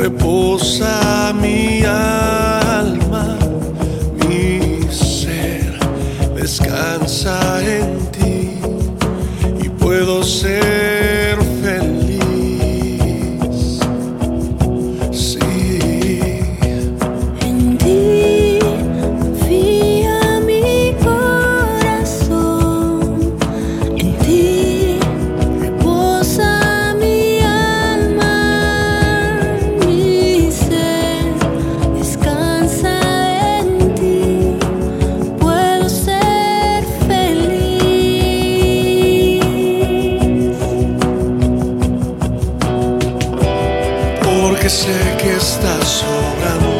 reposa mi alma, mi ser descansa en ti y puedo ser porque sé que estás sobrando.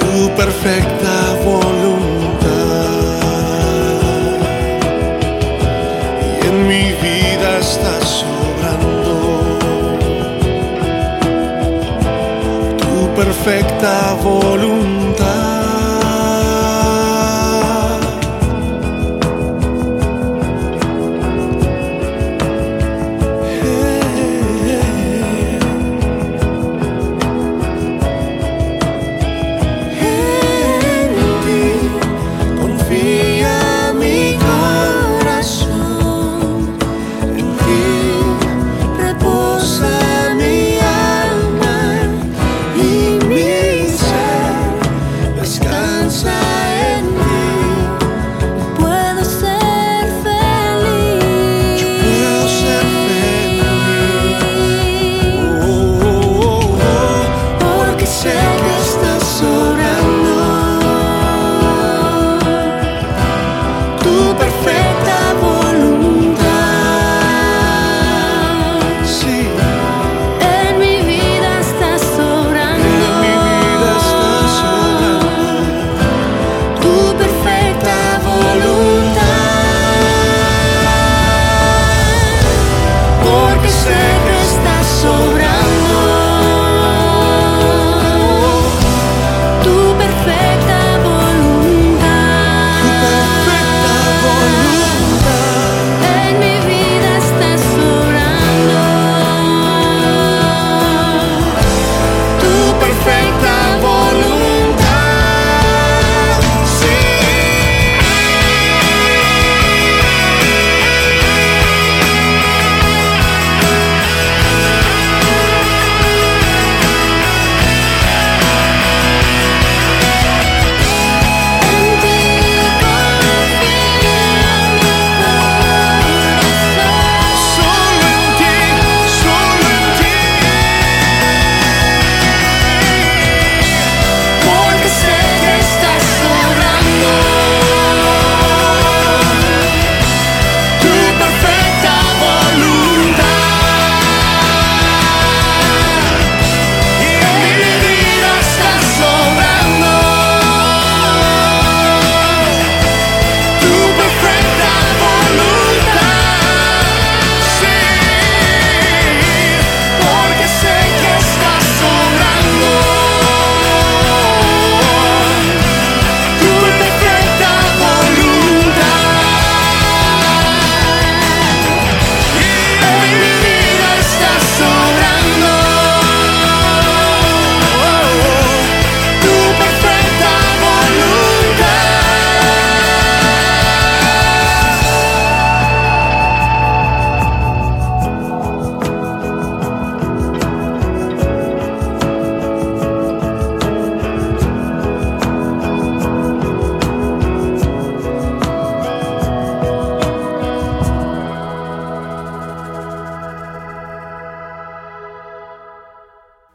Tu perfecta voluntad. Y en mi vida estás sobrando. Tu perfecta voluntad